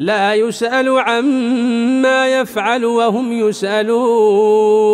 لا يسأل عما يفعل وهم يسألون.